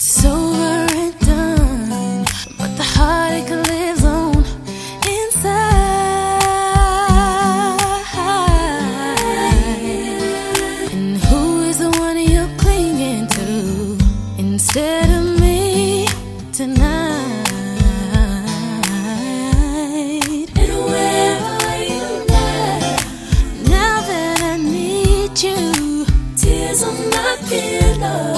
It's over and done, but the heartache lives on inside. And who is the one you're clinging to instead of me tonight? And where are you now? Now that I need You. Tears on my pillow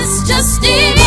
it's just in